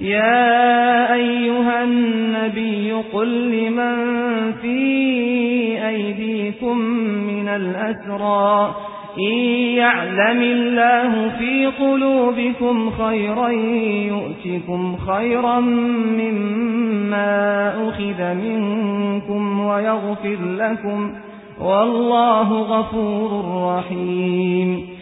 يا أيها النبي قل لمن في أيديكم من الأسرى إن يعلم الله في قلوبكم خيرا يؤتكم خيرا مما أخذ منكم ويغفر لكم والله غفور رحيم